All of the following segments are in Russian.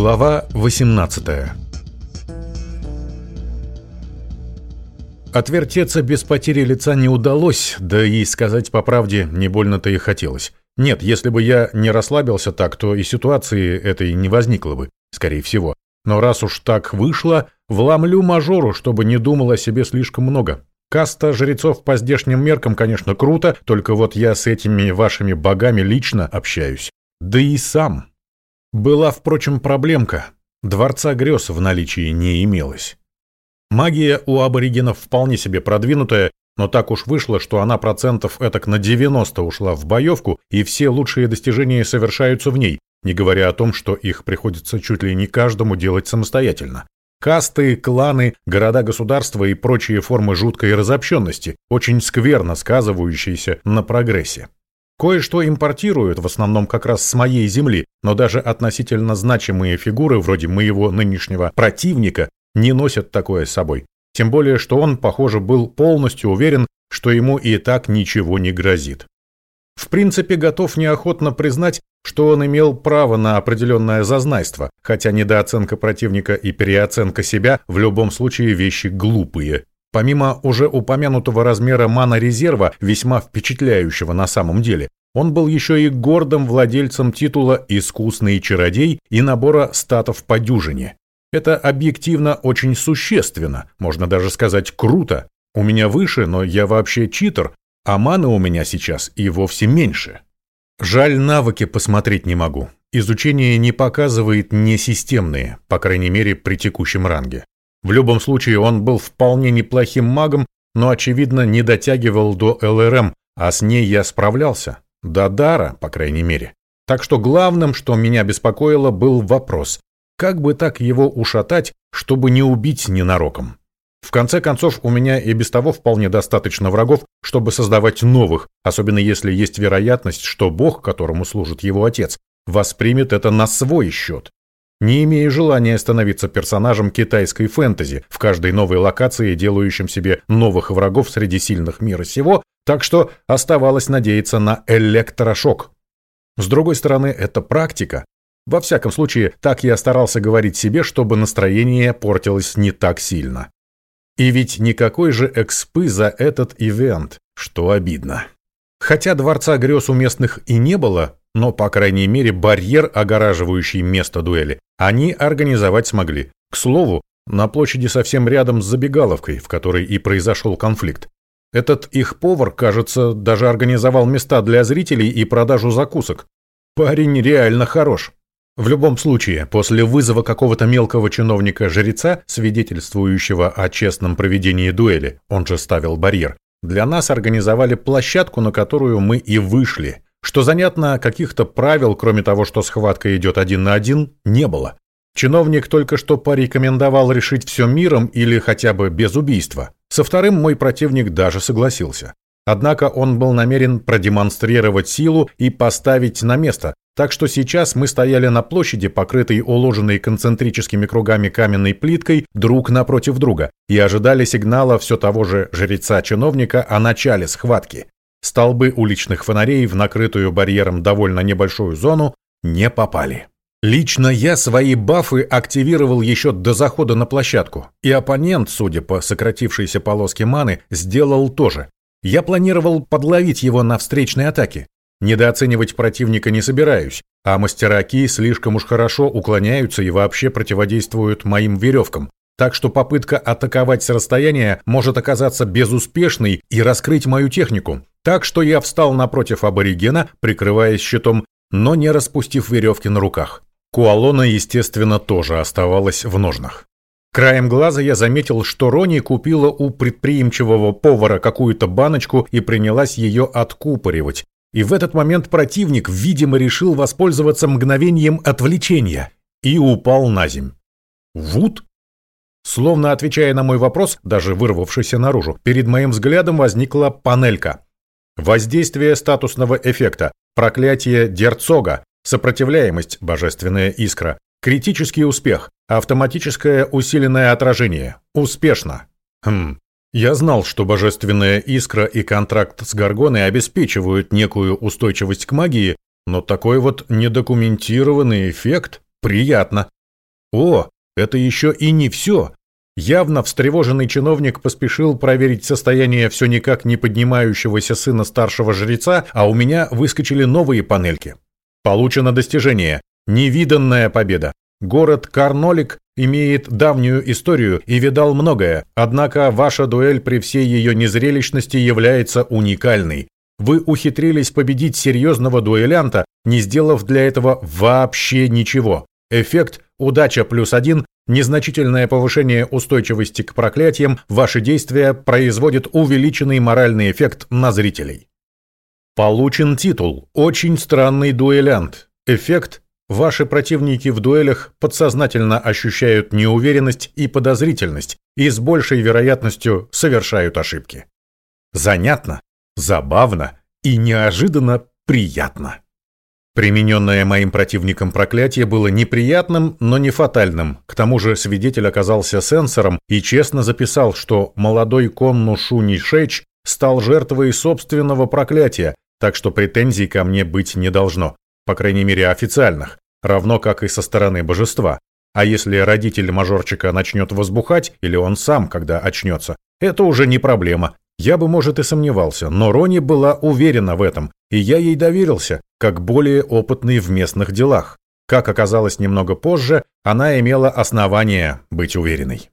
Глава 18 Отвертеться без потери лица не удалось, да и сказать по правде не больно-то и хотелось. Нет, если бы я не расслабился так, то и ситуации этой не возникло бы, скорее всего. Но раз уж так вышло, вломлю мажору, чтобы не думал о себе слишком много. Каста жрецов по здешним меркам, конечно, круто, только вот я с этими вашими богами лично общаюсь. Да и сам. Была, впрочем, проблемка. Дворца грез в наличии не имелось. Магия у аборигенов вполне себе продвинутая, но так уж вышло, что она процентов этак на 90 ушла в боевку, и все лучшие достижения совершаются в ней, не говоря о том, что их приходится чуть ли не каждому делать самостоятельно. Касты, кланы, города-государства и прочие формы жуткой разобщенности, очень скверно сказывающиеся на прогрессе. Кое-что импортируют, в основном как раз с моей земли, но даже относительно значимые фигуры, вроде моего нынешнего противника, не носят такое с собой. Тем более, что он, похоже, был полностью уверен, что ему и так ничего не грозит. В принципе, готов неохотно признать, что он имел право на определенное зазнайство, хотя недооценка противника и переоценка себя в любом случае вещи глупые. Помимо уже упомянутого размера мана-резерва, весьма впечатляющего на самом деле, он был еще и гордым владельцем титула «Искусный чародей» и набора статов по дюжине. Это объективно очень существенно, можно даже сказать круто. У меня выше, но я вообще читер, а маны у меня сейчас и вовсе меньше. Жаль, навыки посмотреть не могу. Изучение не показывает несистемные, по крайней мере при текущем ранге. В любом случае он был вполне неплохим магом, но, очевидно, не дотягивал до ЛРМ, а с ней я справлялся. До дара, по крайней мере. Так что главным, что меня беспокоило, был вопрос, как бы так его ушатать, чтобы не убить ненароком? В конце концов, у меня и без того вполне достаточно врагов, чтобы создавать новых, особенно если есть вероятность, что бог, которому служит его отец, воспримет это на свой счет. Не имея желания становиться персонажем китайской фэнтези, в каждой новой локации делающим себе новых врагов среди сильных мира сего, так что оставалось надеяться на электрошок. С другой стороны, это практика, во всяком случае, так я старался говорить себе, чтобы настроение портилось не так сильно. И ведь никакой же экспы за этот ивент, что обидно. Хотя дворца грез у местных и не было, но, по крайней мере, барьер, огораживающий место дуэли, они организовать смогли. К слову, на площади совсем рядом с забегаловкой, в которой и произошел конфликт. Этот их повар, кажется, даже организовал места для зрителей и продажу закусок. Парень реально хорош. В любом случае, после вызова какого-то мелкого чиновника-жреца, свидетельствующего о честном проведении дуэли, он же ставил барьер, для нас организовали площадку, на которую мы и вышли. Что занятно, каких-то правил, кроме того, что схватка идет один на один, не было. Чиновник только что порекомендовал решить все миром или хотя бы без убийства. Со вторым мой противник даже согласился. Однако он был намерен продемонстрировать силу и поставить на место, так что сейчас мы стояли на площади, покрытой уложенной концентрическими кругами каменной плиткой, друг напротив друга, и ожидали сигнала все того же жреца-чиновника о начале схватки. Столбы уличных фонарей в накрытую барьером довольно небольшую зону не попали. Лично я свои бафы активировал еще до захода на площадку, и оппонент, судя по сократившейся полоске маны, сделал тоже. Я планировал подловить его на встречной атаке, Недооценивать противника не собираюсь, а мастера Ки слишком уж хорошо уклоняются и вообще противодействуют моим веревкам. Так что попытка атаковать с расстояния может оказаться безуспешной и раскрыть мою технику. Так что я встал напротив аборигена, прикрываясь щитом, но не распустив веревки на руках. Куалона, естественно, тоже оставалась в ножнах. Краем глаза я заметил, что Рони купила у предприимчивого повара какую-то баночку и принялась ее откупоривать, и в этот момент противник, видимо, решил воспользоваться мгновением отвлечения и упал на земь. Вуд? Словно отвечая на мой вопрос, даже вырвавшийся наружу, перед моим взглядом возникла панелька. Воздействие статусного эффекта, проклятие Дерцога, сопротивляемость, божественная искра, критический успех, автоматическое усиленное отражение. Успешно. Хм, я знал, что божественная искра и контракт с Гаргоной обеспечивают некую устойчивость к магии, но такой вот недокументированный эффект приятно. О, это еще и не все. Явно встревоженный чиновник поспешил проверить состояние все никак не поднимающегося сына старшего жреца, а у меня выскочили новые панельки. Получено достижение. Невиданная победа. Город Карнолик имеет давнюю историю и видал многое, однако ваша дуэль при всей ее незрелищности является уникальной. Вы ухитрились победить серьезного дуэлянта, не сделав для этого вообще ничего. Эффект «удача плюс один» незначительное повышение устойчивости к проклятиям, ваши действия производят увеличенный моральный эффект на зрителей. Получен титул «Очень странный дуэлянт». Эффект Ваши противники в дуэлях подсознательно ощущают неуверенность и подозрительность и с большей вероятностью совершают ошибки. Занятно, забавно и неожиданно приятно. Примененное моим противником проклятие было неприятным, но не фатальным. К тому же свидетель оказался сенсором и честно записал, что молодой конну Шуни Шеч стал жертвой собственного проклятия, так что претензий ко мне быть не должно, по крайней мере официальных равно как и со стороны божества. А если родитель мажорчика начнет возбухать, или он сам, когда очнется, это уже не проблема. Я бы, может, и сомневался, но Рони была уверена в этом, и я ей доверился, как более опытный в местных делах. Как оказалось немного позже, она имела основания быть уверенной.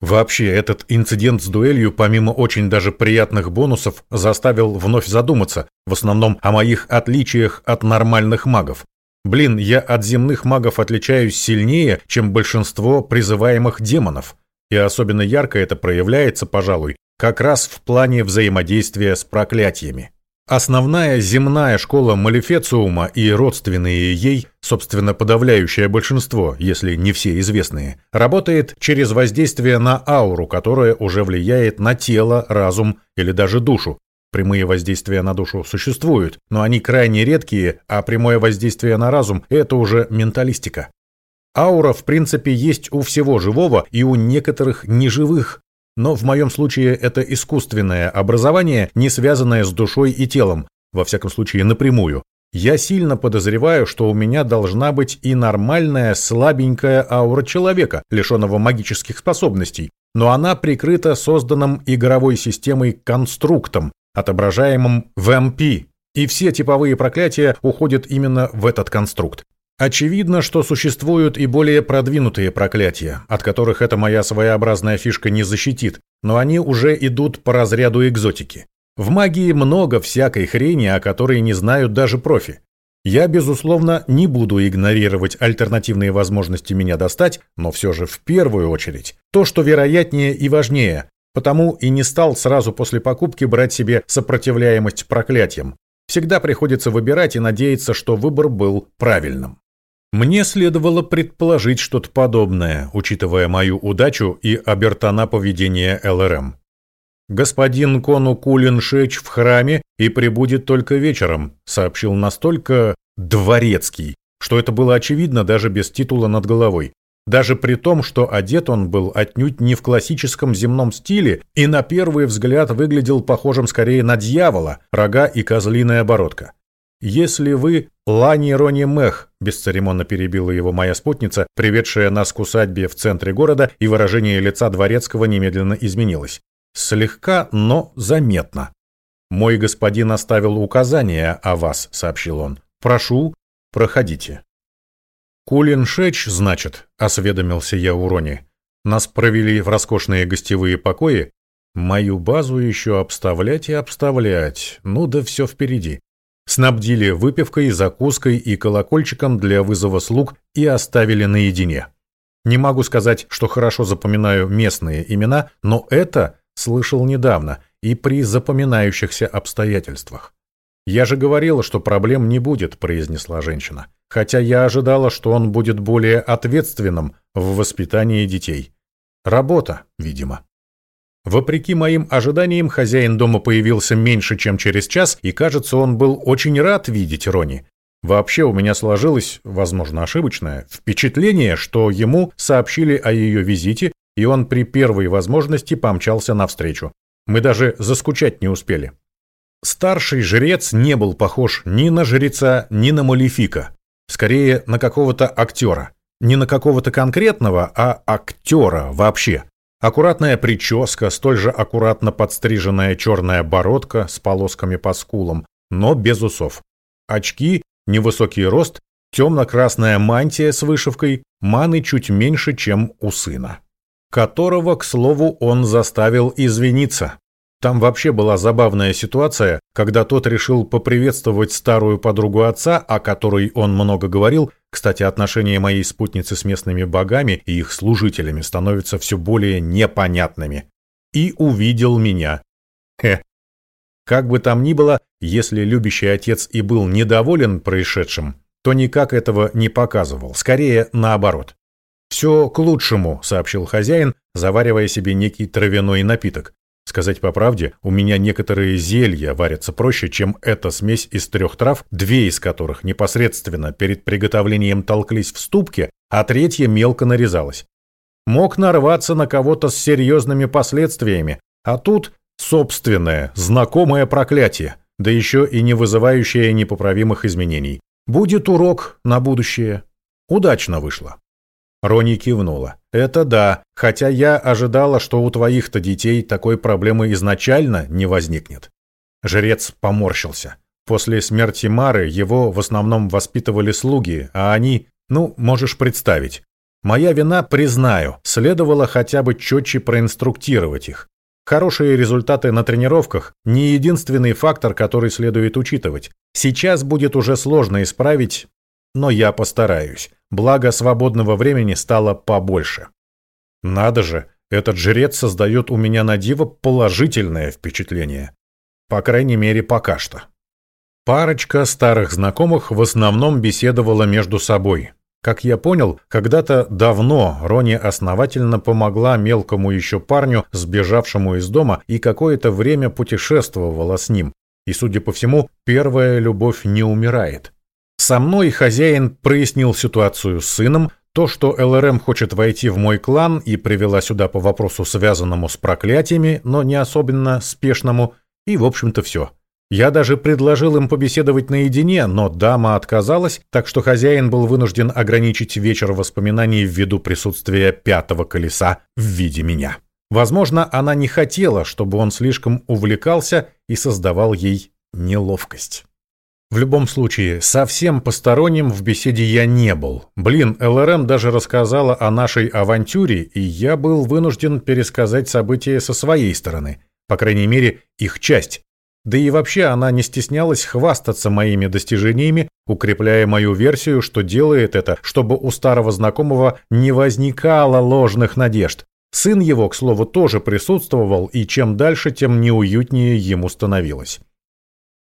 Вообще, этот инцидент с дуэлью, помимо очень даже приятных бонусов, заставил вновь задуматься, в основном о моих отличиях от нормальных магов. Блин, я от земных магов отличаюсь сильнее, чем большинство призываемых демонов. И особенно ярко это проявляется, пожалуй, как раз в плане взаимодействия с проклятиями. Основная земная школа Малефециума и родственные ей, собственно, подавляющее большинство, если не все известные, работает через воздействие на ауру, которая уже влияет на тело, разум или даже душу, Прямые воздействия на душу существуют, но они крайне редкие, а прямое воздействие на разум – это уже менталистика. Аура, в принципе, есть у всего живого и у некоторых неживых, но в моем случае это искусственное образование, не связанное с душой и телом, во всяком случае напрямую. Я сильно подозреваю, что у меня должна быть и нормальная слабенькая аура человека, лишенного магических способностей, но она прикрыта созданным игровой системой конструктом, отображаемым в MP, и все типовые проклятия уходят именно в этот конструкт. Очевидно, что существуют и более продвинутые проклятия, от которых эта моя своеобразная фишка не защитит, но они уже идут по разряду экзотики. В магии много всякой хрени, о которой не знают даже профи. Я, безусловно, не буду игнорировать альтернативные возможности меня достать, но все же в первую очередь то, что вероятнее и важнее, Потому и не стал сразу после покупки брать себе сопротивляемость проклятиям. Всегда приходится выбирать и надеяться, что выбор был правильным. Мне следовало предположить что-то подобное, учитывая мою удачу и обертона поведения ЛРМ. «Господин Кону Кулин в храме и прибудет только вечером», сообщил настолько дворецкий, что это было очевидно даже без титула над головой. Даже при том, что одет он был отнюдь не в классическом земном стиле и на первый взгляд выглядел похожим скорее на дьявола, рога и козлиная оборотка. «Если вы Лани Рони Мех», – бесцеремонно перебила его моя спутница, приведшая нас к усадьбе в центре города, и выражение лица дворецкого немедленно изменилось. Слегка, но заметно. «Мой господин оставил указания о вас», – сообщил он. «Прошу, проходите». «Кулин Шеч, значит», — осведомился я у Рони. «Нас провели в роскошные гостевые покои. Мою базу еще обставлять и обставлять. Ну да все впереди. Снабдили выпивкой, закуской и колокольчиком для вызова слуг и оставили наедине. Не могу сказать, что хорошо запоминаю местные имена, но это слышал недавно и при запоминающихся обстоятельствах. «Я же говорила, что проблем не будет», — произнесла женщина хотя я ожидала, что он будет более ответственным в воспитании детей. Работа, видимо. Вопреки моим ожиданиям, хозяин дома появился меньше, чем через час, и, кажется, он был очень рад видеть Рони. Вообще у меня сложилось, возможно, ошибочное, впечатление, что ему сообщили о ее визите, и он при первой возможности помчался навстречу. Мы даже заскучать не успели. Старший жрец не был похож ни на жреца, ни на малефика скорее на какого-то актера. не на какого-то конкретного, а актера вообще. Аккуратная прическа, столь же аккуратно подстриженная черная бородка с полосками по скулам, но без усов. Очки, невысокий рост, темно-красная мантия с вышивкой, маны чуть меньше, чем у сына. Которого, к слову, он заставил извиниться. Там вообще была забавная ситуация, когда тот решил поприветствовать старую подругу отца, о которой он много говорил. Кстати, отношения моей спутницы с местными богами и их служителями становятся все более непонятными. И увидел меня. Хе. Как бы там ни было, если любящий отец и был недоволен происшедшим, то никак этого не показывал, скорее наоборот. «Все к лучшему», — сообщил хозяин, заваривая себе некий травяной напиток. Сказать по правде, у меня некоторые зелья варятся проще, чем эта смесь из трех трав, две из которых непосредственно перед приготовлением толклись в ступке, а третья мелко нарезалась. Мог нарваться на кого-то с серьезными последствиями, а тут собственное, знакомое проклятие, да еще и не вызывающее непоправимых изменений. Будет урок на будущее. Удачно вышло. Рони кивнула. «Это да, хотя я ожидала, что у твоих-то детей такой проблемы изначально не возникнет». Жрец поморщился. После смерти Мары его в основном воспитывали слуги, а они, ну, можешь представить. Моя вина, признаю, следовало хотя бы четче проинструктировать их. Хорошие результаты на тренировках – не единственный фактор, который следует учитывать. Сейчас будет уже сложно исправить, но я постараюсь. Благо, свободного времени стало побольше. Надо же, этот жрец создает у меня на диво положительное впечатление. По крайней мере, пока что. Парочка старых знакомых в основном беседовала между собой. Как я понял, когда-то давно Рони основательно помогла мелкому еще парню, сбежавшему из дома, и какое-то время путешествовала с ним. И, судя по всему, первая любовь не умирает. Со мной хозяин прояснил ситуацию с сыном, то, что ЛРМ хочет войти в мой клан и привела сюда по вопросу, связанному с проклятиями, но не особенно спешному, и, в общем-то, все. Я даже предложил им побеседовать наедине, но дама отказалась, так что хозяин был вынужден ограничить вечер воспоминаний ввиду присутствия пятого колеса в виде меня. Возможно, она не хотела, чтобы он слишком увлекался и создавал ей неловкость. В любом случае, совсем посторонним в беседе я не был. Блин, ЛРМ даже рассказала о нашей авантюре, и я был вынужден пересказать события со своей стороны. По крайней мере, их часть. Да и вообще она не стеснялась хвастаться моими достижениями, укрепляя мою версию, что делает это, чтобы у старого знакомого не возникало ложных надежд. Сын его, к слову, тоже присутствовал, и чем дальше, тем неуютнее ему становилось.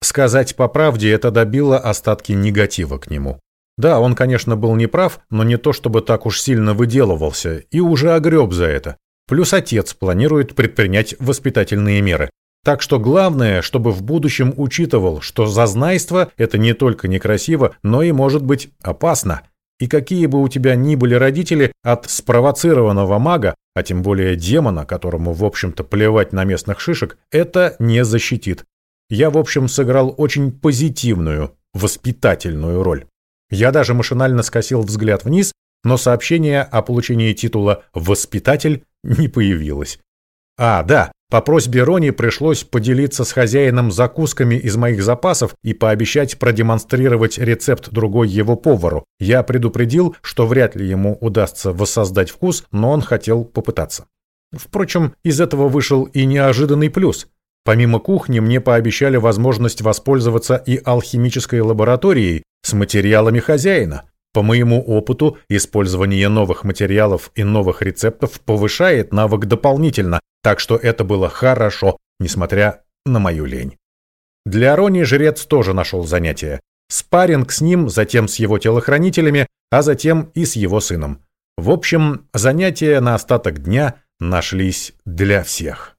Сказать по правде, это добило остатки негатива к нему. Да, он, конечно, был неправ, но не то чтобы так уж сильно выделывался, и уже огреб за это. Плюс отец планирует предпринять воспитательные меры. Так что главное, чтобы в будущем учитывал, что зазнайство – это не только некрасиво, но и может быть опасно. И какие бы у тебя ни были родители, от спровоцированного мага, а тем более демона, которому, в общем-то, плевать на местных шишек, это не защитит. Я, в общем, сыграл очень позитивную, воспитательную роль. Я даже машинально скосил взгляд вниз, но сообщение о получении титула «воспитатель» не появилось. А, да, по просьбе Рони пришлось поделиться с хозяином закусками из моих запасов и пообещать продемонстрировать рецепт другой его повару. Я предупредил, что вряд ли ему удастся воссоздать вкус, но он хотел попытаться. Впрочем, из этого вышел и неожиданный плюс. Помимо кухни мне пообещали возможность воспользоваться и алхимической лабораторией с материалами хозяина. По моему опыту, использование новых материалов и новых рецептов повышает навык дополнительно, так что это было хорошо, несмотря на мою лень. Для Рони жрец тоже нашел занятие. Спарринг с ним, затем с его телохранителями, а затем и с его сыном. В общем, занятия на остаток дня нашлись для всех.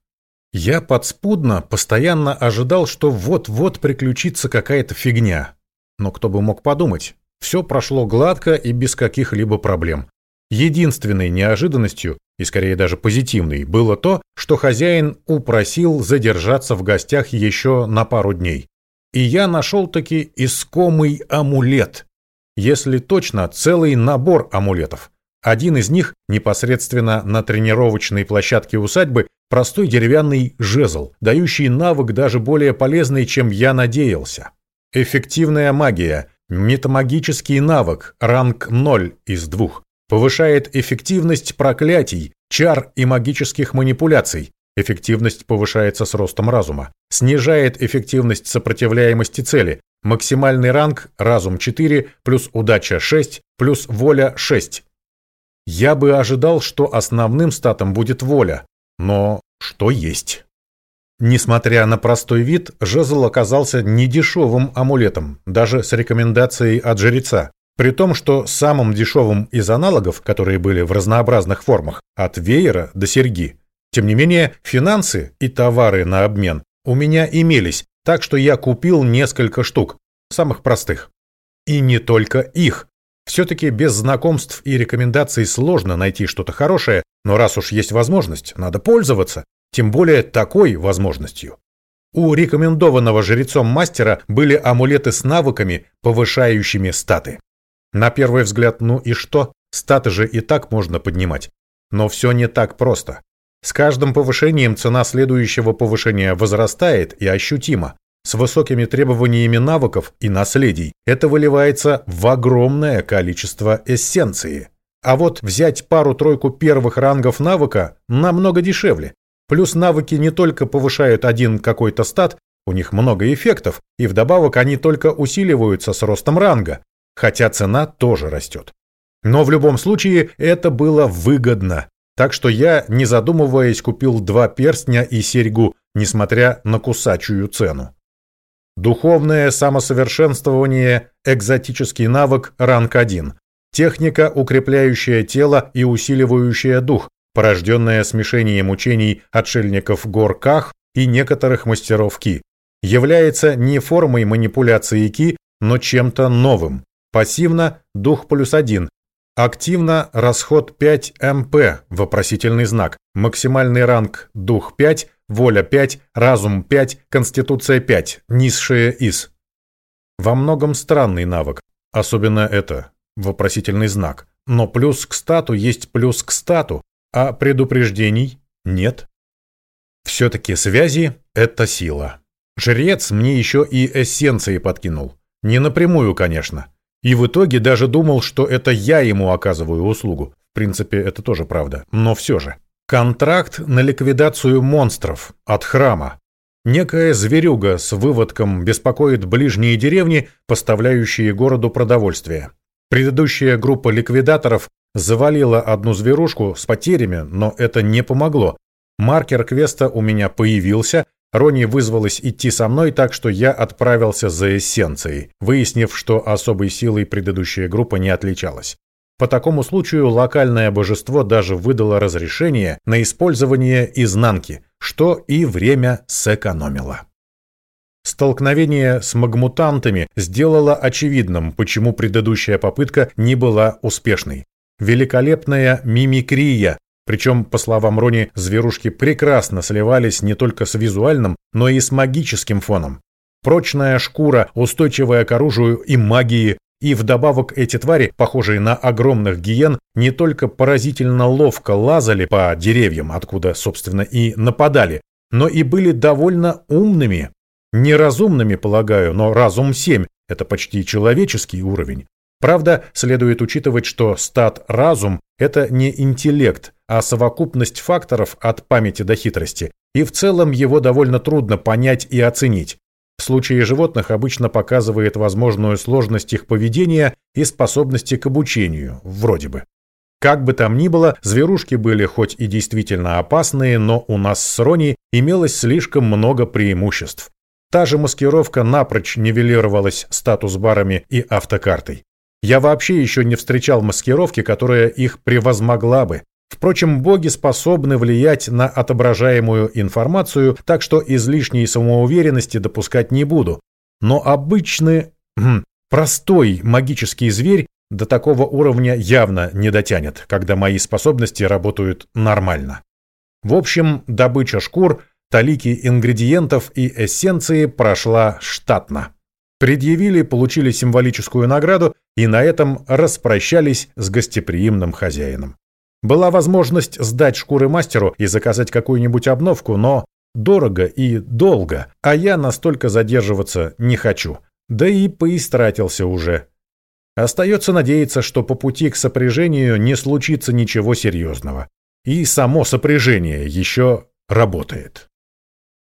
Я подспудно постоянно ожидал, что вот-вот приключится какая-то фигня. Но кто бы мог подумать, все прошло гладко и без каких-либо проблем. Единственной неожиданностью, и скорее даже позитивной, было то, что хозяин упросил задержаться в гостях еще на пару дней. И я нашел таки искомый амулет. Если точно, целый набор амулетов. Один из них, непосредственно на тренировочной площадке усадьбы, простой деревянный жезл, дающий навык даже более полезный, чем я надеялся. Эффективная магия, метамагический навык, ранг 0 из двух. Повышает эффективность проклятий, чар и магических манипуляций. Эффективность повышается с ростом разума. Снижает эффективность сопротивляемости цели. Максимальный ранг – разум 4, плюс удача 6, плюс воля 6. Я бы ожидал, что основным статом будет воля, но что есть. Несмотря на простой вид, жезл оказался недешевым амулетом, даже с рекомендацией от жреца. При том, что самым дешевым из аналогов, которые были в разнообразных формах, от веера до серьги. Тем не менее, финансы и товары на обмен у меня имелись, так что я купил несколько штук, самых простых. И не только их. Все-таки без знакомств и рекомендаций сложно найти что-то хорошее, но раз уж есть возможность, надо пользоваться, тем более такой возможностью. У рекомендованного жрецом мастера были амулеты с навыками, повышающими статы. На первый взгляд, ну и что? Статы же и так можно поднимать. Но все не так просто. С каждым повышением цена следующего повышения возрастает и ощутимо с высокими требованиями навыков и наследий, это выливается в огромное количество эссенции. А вот взять пару-тройку первых рангов навыка намного дешевле. Плюс навыки не только повышают один какой-то стат, у них много эффектов, и вдобавок они только усиливаются с ростом ранга, хотя цена тоже растет. Но в любом случае это было выгодно. Так что я, не задумываясь, купил два перстня и серьгу, несмотря на кусачую цену. Духовное самосовершенствование, экзотический навык ранг 1. Техника, укрепляющая тело и усиливающая дух, порожденная смешением учений отшельников Горках и некоторых мастеров Ки. Является не формой манипуляции Ки, но чем-то новым. Пассивно – дух плюс 1. Активно – расход 5 МП, вопросительный знак. Максимальный ранг – дух 5, воля 5, разум 5, конституция 5, низшее из. Во многом странный навык, особенно это, вопросительный знак. Но плюс к стату есть плюс к стату, а предупреждений нет. Все-таки связи – это сила. Жрец мне еще и эссенции подкинул. Не напрямую, конечно. И в итоге даже думал, что это я ему оказываю услугу. В принципе, это тоже правда. Но все же. Контракт на ликвидацию монстров от храма. Некая зверюга с выводком беспокоит ближние деревни, поставляющие городу продовольствие. Предыдущая группа ликвидаторов завалила одну зверушку с потерями, но это не помогло. Маркер квеста у меня появился, Рони вызвалась идти со мной, так что я отправился за эссенцией, выяснив, что особой силой предыдущая группа не отличалась. По такому случаю локальное божество даже выдало разрешение на использование изнанки, что и время сэкономило. Столкновение с магмутантами сделало очевидным, почему предыдущая попытка не была успешной. Великолепная мимикрия, причем, по словам Рони, зверушки прекрасно сливались не только с визуальным, но и с магическим фоном. Прочная шкура, устойчивая к оружию и магии, и вдобавок эти твари, похожие на огромных гиен, не только поразительно ловко лазали по деревьям, откуда, собственно, и нападали, но и были довольно умными. Неразумными, полагаю, но разум 7 – это почти человеческий уровень. Правда, следует учитывать, что стат-разум – это не интеллект, а совокупность факторов от памяти до хитрости, и в целом его довольно трудно понять и оценить. В случае животных обычно показывает возможную сложность их поведения и способности к обучению, вроде бы. Как бы там ни было, зверушки были хоть и действительно опасные, но у нас с Рони имелось слишком много преимуществ. Та же маскировка напрочь нивелировалась статус-барами и автокартой. Я вообще еще не встречал маскировки, которая их превозмогла бы. Впрочем, боги способны влиять на отображаемую информацию, так что излишней самоуверенности допускать не буду. Но обычный, хм, простой магический зверь до такого уровня явно не дотянет, когда мои способности работают нормально. В общем, добыча шкур, талики ингредиентов и эссенции прошла штатно. Предъявили, получили символическую награду и на этом распрощались с гостеприимным хозяином. Была возможность сдать шкуры мастеру и заказать какую-нибудь обновку, но дорого и долго, а я настолько задерживаться не хочу. Да и поистратился уже. Остается надеяться, что по пути к сопряжению не случится ничего серьезного. И само сопряжение еще работает.